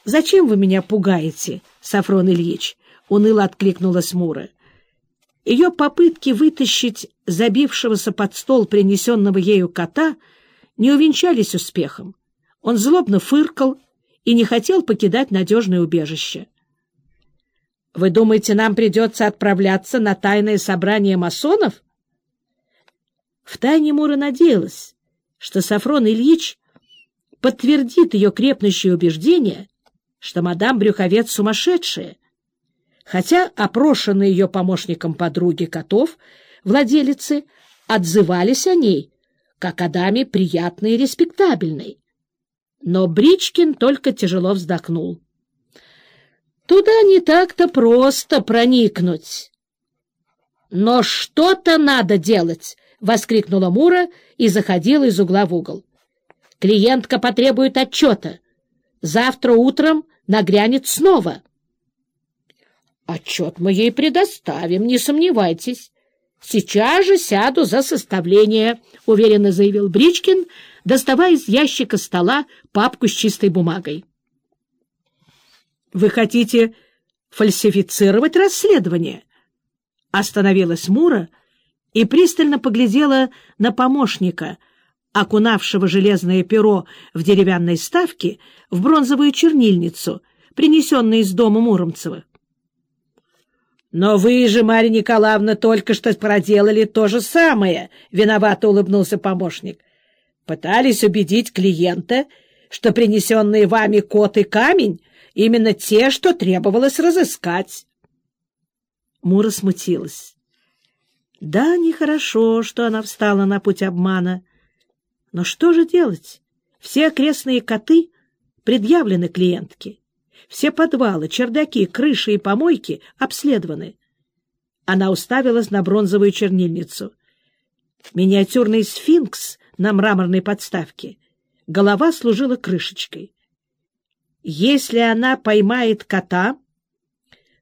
— Зачем вы меня пугаете, Сафрон Ильич? — уныло откликнулась Мура. Ее попытки вытащить забившегося под стол принесенного ею кота не увенчались успехом. Он злобно фыркал и не хотел покидать надежное убежище. — Вы думаете, нам придется отправляться на тайное собрание масонов? Втайне Мура надеялась, что Сафрон Ильич подтвердит ее крепнущее убеждение, что мадам Брюховец сумасшедшая, хотя опрошенные ее помощником подруги котов, владелицы, отзывались о ней, как о даме приятной и респектабельной. Но Бричкин только тяжело вздохнул. Туда не так-то просто проникнуть. Но что-то надо делать, — воскликнула Мура и заходила из угла в угол. Клиентка потребует отчета. Завтра утром нагрянет снова. Отчет мы ей предоставим, не сомневайтесь. Сейчас же сяду за составление, — уверенно заявил Бричкин, доставая из ящика стола папку с чистой бумагой. — Вы хотите фальсифицировать расследование? Остановилась Мура и пристально поглядела на помощника, окунавшего железное перо в деревянной ставке в бронзовую чернильницу, принесенную из дома Муромцева. — Но вы же, Марья Николаевна, только что проделали то же самое, — виновато улыбнулся помощник. — Пытались убедить клиента, что принесенные вами кот и камень именно те, что требовалось разыскать. Мура смутилась. Да, нехорошо, что она встала на путь обмана. Но что же делать? Все окрестные коты предъявлены клиентке. Все подвалы, чердаки, крыши и помойки обследованы. Она уставилась на бронзовую чернильницу. Миниатюрный сфинкс на мраморной подставке. Голова служила крышечкой. Если она поймает кота,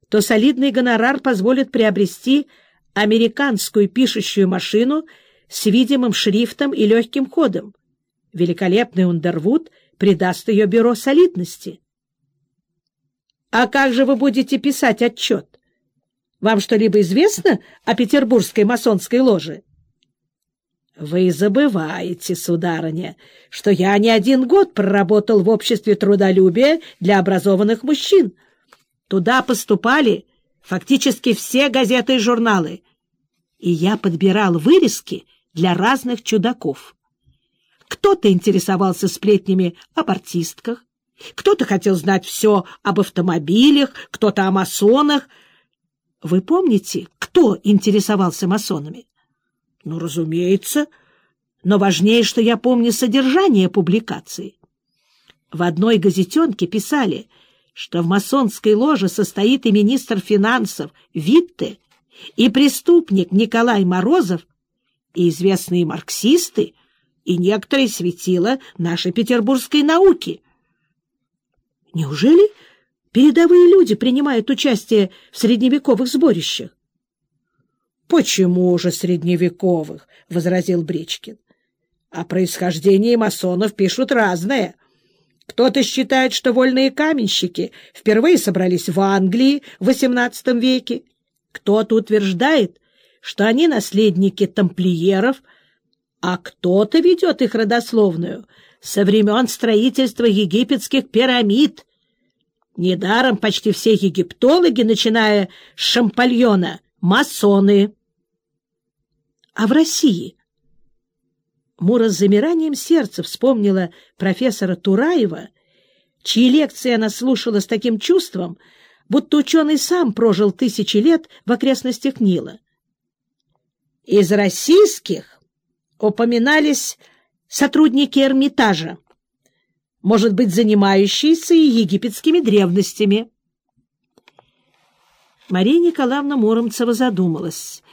то солидный гонорар позволит приобрести американскую пишущую машину с видимым шрифтом и легким ходом. Великолепный Ундервуд придаст ее бюро солидности. А как же вы будете писать отчет? Вам что-либо известно о петербургской масонской ложе? Вы забываете, сударыня, что я не один год проработал в обществе трудолюбия для образованных мужчин. Туда поступали фактически все газеты и журналы, и я подбирал вырезки для разных чудаков. Кто-то интересовался сплетнями об артистках, кто-то хотел знать все об автомобилях, кто-то о масонах. Вы помните, кто интересовался масонами? Ну, разумеется. Но важнее, что я помню содержание публикации. В одной газетенке писали, что в масонской ложе состоит и министр финансов Витте, и преступник Николай Морозов, и известные марксисты, и некоторые светила нашей петербургской науки — Неужели передовые люди принимают участие в средневековых сборищах? — Почему же средневековых? — возразил Бричкин. — О происхождении масонов пишут разное. Кто-то считает, что вольные каменщики впервые собрались в Англии в XVIII веке. Кто-то утверждает, что они наследники тамплиеров, а кто-то ведет их родословную со времен строительства египетских пирамид. Недаром почти все египтологи, начиная с Шампальона, масоны. А в России? Мура с замиранием сердца вспомнила профессора Тураева, чьи лекции она слушала с таким чувством, будто ученый сам прожил тысячи лет в окрестностях Нила. Из российских упоминались сотрудники Эрмитажа, может быть, занимающиеся и египетскими древностями. Мария Николаевна Муромцева задумалась.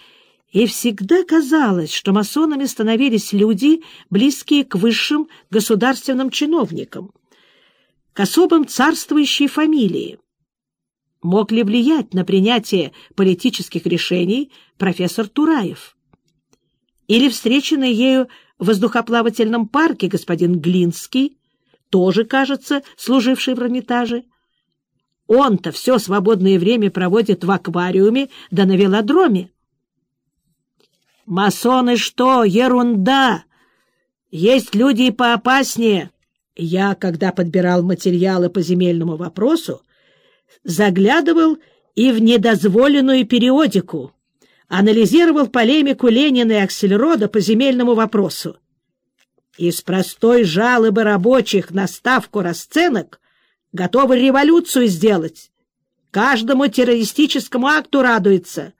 Ей всегда казалось, что масонами становились люди, близкие к высшим государственным чиновникам, к особым царствующей фамилии. Мог ли влиять на принятие политических решений профессор Тураев? Или встреченный ею в воздухоплавательном парке господин Глинский, тоже, кажется, служивший в Эрмитаже, Он-то все свободное время проводит в аквариуме да на велодроме. «Масоны что? Ерунда! Есть люди и поопаснее!» Я, когда подбирал материалы по земельному вопросу, заглядывал и в недозволенную периодику, анализировал полемику Ленина и Аксельрода по земельному вопросу. Из простой жалобы рабочих на ставку расценок готовы революцию сделать. Каждому террористическому акту радуется.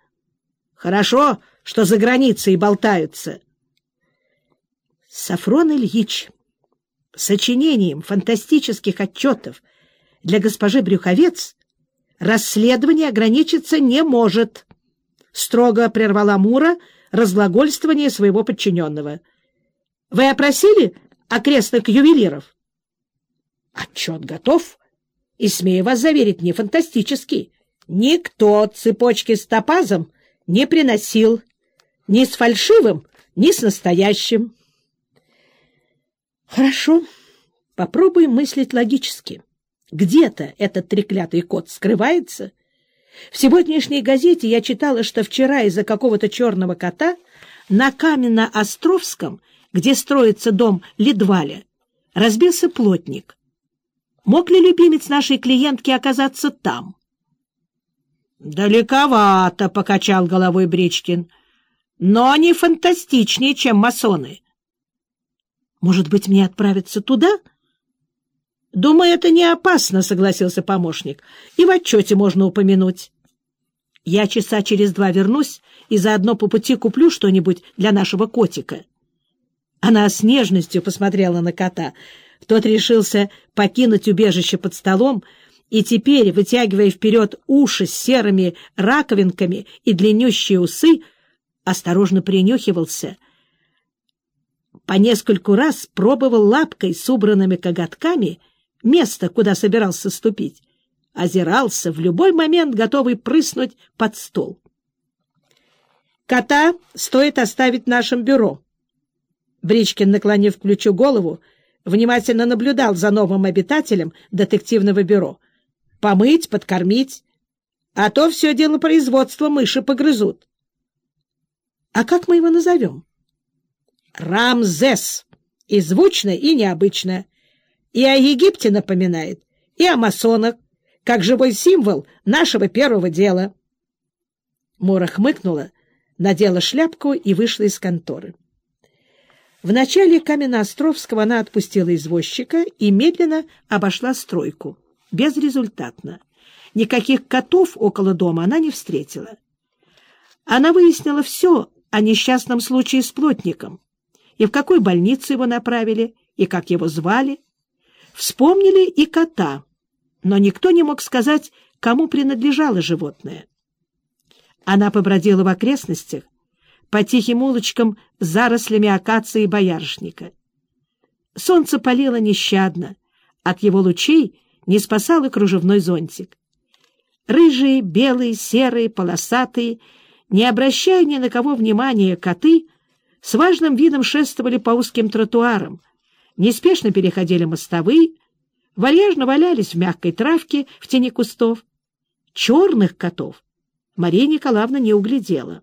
Хорошо, что за границей болтаются. Сафрон Ильич сочинением фантастических отчетов для госпожи Брюховец расследование ограничиться не может, строго прервала Мура разглагольствование своего подчиненного. Вы опросили окрестных ювелиров? Отчет готов, и, смею вас заверить, не фантастический. Никто цепочки с топазом не приносил, ни с фальшивым, ни с настоящим. Хорошо, попробуем мыслить логически. Где-то этот треклятый кот скрывается. В сегодняшней газете я читала, что вчера из-за какого-то черного кота на Каменно-Островском, где строится дом Ледваля, разбился плотник. Мог ли любимец нашей клиентки оказаться там? — Далековато, — покачал головой Бричкин, — но не фантастичнее, чем масоны. Может быть, мне отправиться туда? — Думаю, это не опасно, — согласился помощник. — И в отчете можно упомянуть. Я часа через два вернусь и заодно по пути куплю что-нибудь для нашего котика. Она с нежностью посмотрела на кота. Тот решился покинуть убежище под столом, и теперь, вытягивая вперед уши с серыми раковинками и длиннющие усы, осторожно принюхивался — по нескольку раз пробовал лапкой с убранными коготками место, куда собирался ступить, озирался в любой момент, готовый прыснуть под стол. «Кота стоит оставить в нашем бюро». Бричкин, наклонив ключу голову, внимательно наблюдал за новым обитателем детективного бюро. «Помыть, подкормить, а то все дело производства мыши погрызут». «А как мы его назовем?» Рамзес. И звучно, и необычно. И о Египте напоминает, и о масонах, как живой символ нашего первого дела. Мора хмыкнула, надела шляпку и вышла из конторы. В начале Каменноостровского она отпустила извозчика и медленно обошла стройку. Безрезультатно. Никаких котов около дома она не встретила. Она выяснила все о несчастном случае с плотником и в какую больницу его направили, и как его звали. Вспомнили и кота, но никто не мог сказать, кому принадлежало животное. Она побродила в окрестностях, по тихим улочкам зарослями акации и боярышника. Солнце палило нещадно, от его лучей не спасал и кружевной зонтик. Рыжие, белые, серые, полосатые, не обращая ни на кого внимания коты — с важным видом шествовали по узким тротуарам, неспешно переходили мостовые, вальяжно валялись в мягкой травке в тени кустов. Черных котов Мария Николаевна не углядела.